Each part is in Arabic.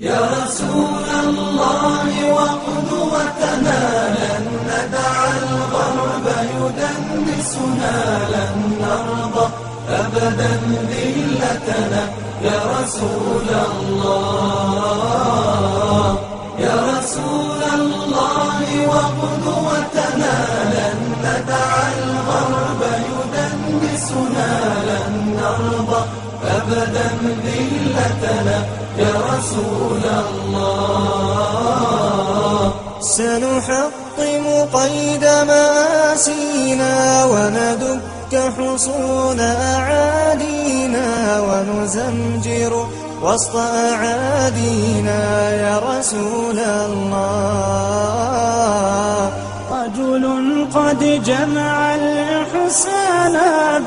يا رسول الله وقدوتنا لن ندع الغرب يدنسنا لن نرضى أبدا ذلتنا. يا رسول الله يا رسول الله وقدوتنا لن ندع الغرب يدنسنا لن نرضى أبدا ذلتنا يا رسول الله. سنحطم قيد مآسينا وندك حصون أعادينا ونزمجر وسط أعادينا يا رسول الله. رجل قد جمع الحسان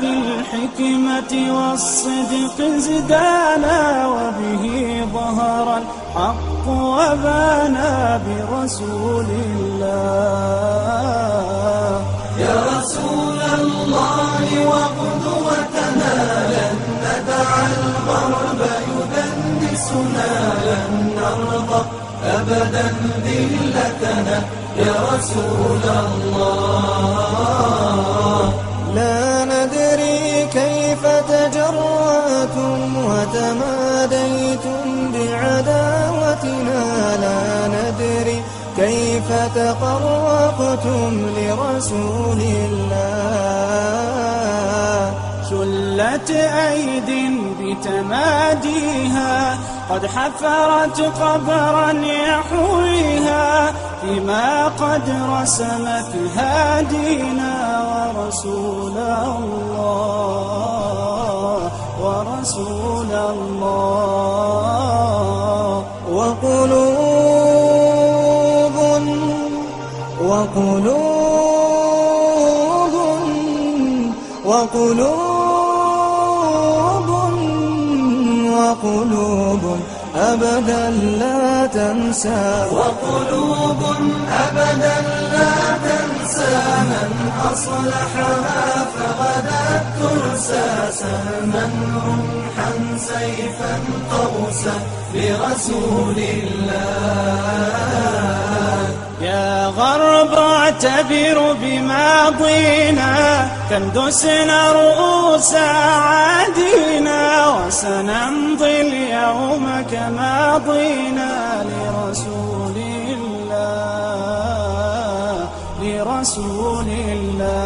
بالحكمة والصدق زدانا وبه ظهر الحق وبانا برسول الله. يا رسول الله وقدوتنا لن ندع الغرب يدنسنا لن نرضى أبدا ذلتنا. يا رسول الله. تقربتم لرسول الله. شلت أيد بتماديها قد حفرت قبرا يحويها. فيما قد رسمت هادينا ورسول الله. وقلوب وقلوب وقلوب أبدا لا تنسى. وقلوب أبدا لا تنسى من أصلحها فغدت ترسى سلما رمحا سيفا قوسا لرسول الله. يا غرب اعتبر بماضينا كندسنا رؤوس عادينا وسنمضي اليوم كماضينا لرسول الله لرسول الله.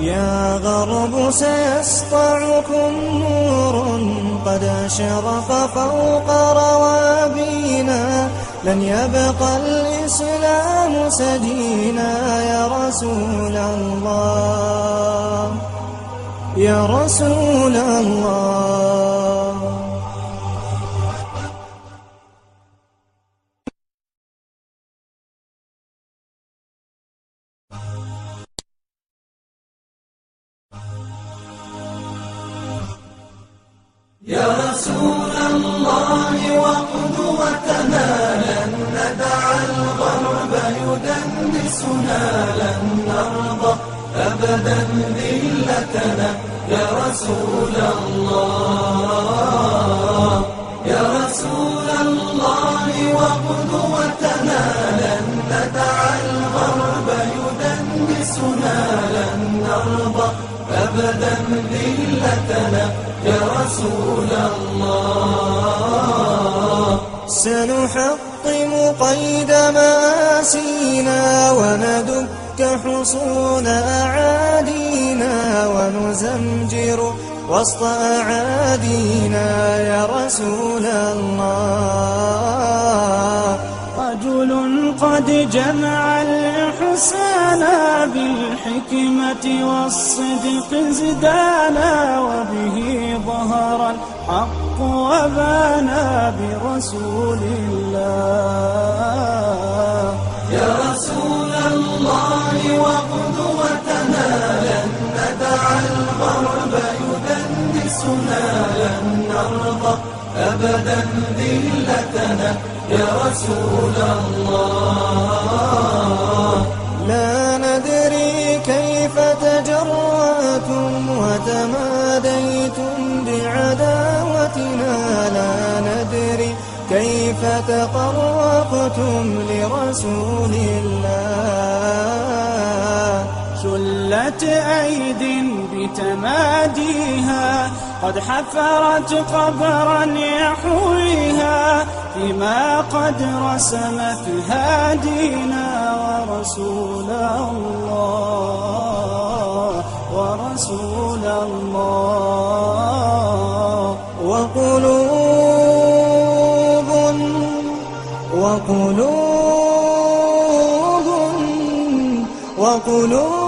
يا غرب سيسطعكم نور قد أشرق فوق روابينا. لن يبقى الإسلام سجينا يا رسول الله. يا رسول الله. يا رسول الله وقدوتنا يدنسنا لن نرضى أبدا ذلتنا يا رسول الله يا رسول الله وقدوتنا لن ندع الغرب يدنسنا. لن نرضى أبدا ذلتنا يا رسول الله سنحطم قيد مآسينا وندك حصون أعادينا ونزمجر وسط أعادينا يا رسول الله. رجل قد جمع الحسان بالحكمة والصدق زدانا وبه ظهر الحق وبانا برسول الله. يا رسول الله وقدوتنا لن ندع الغرب يدنسنا لن نرضى أبدا ذلتنا. يا رسول الله. كيف تقربتم لرسول الله. شلت أيد بتماديها قد حفرت قبرا يحويها. فيما قد رسمت هادينا ورسول الله. وقلوب وقلوب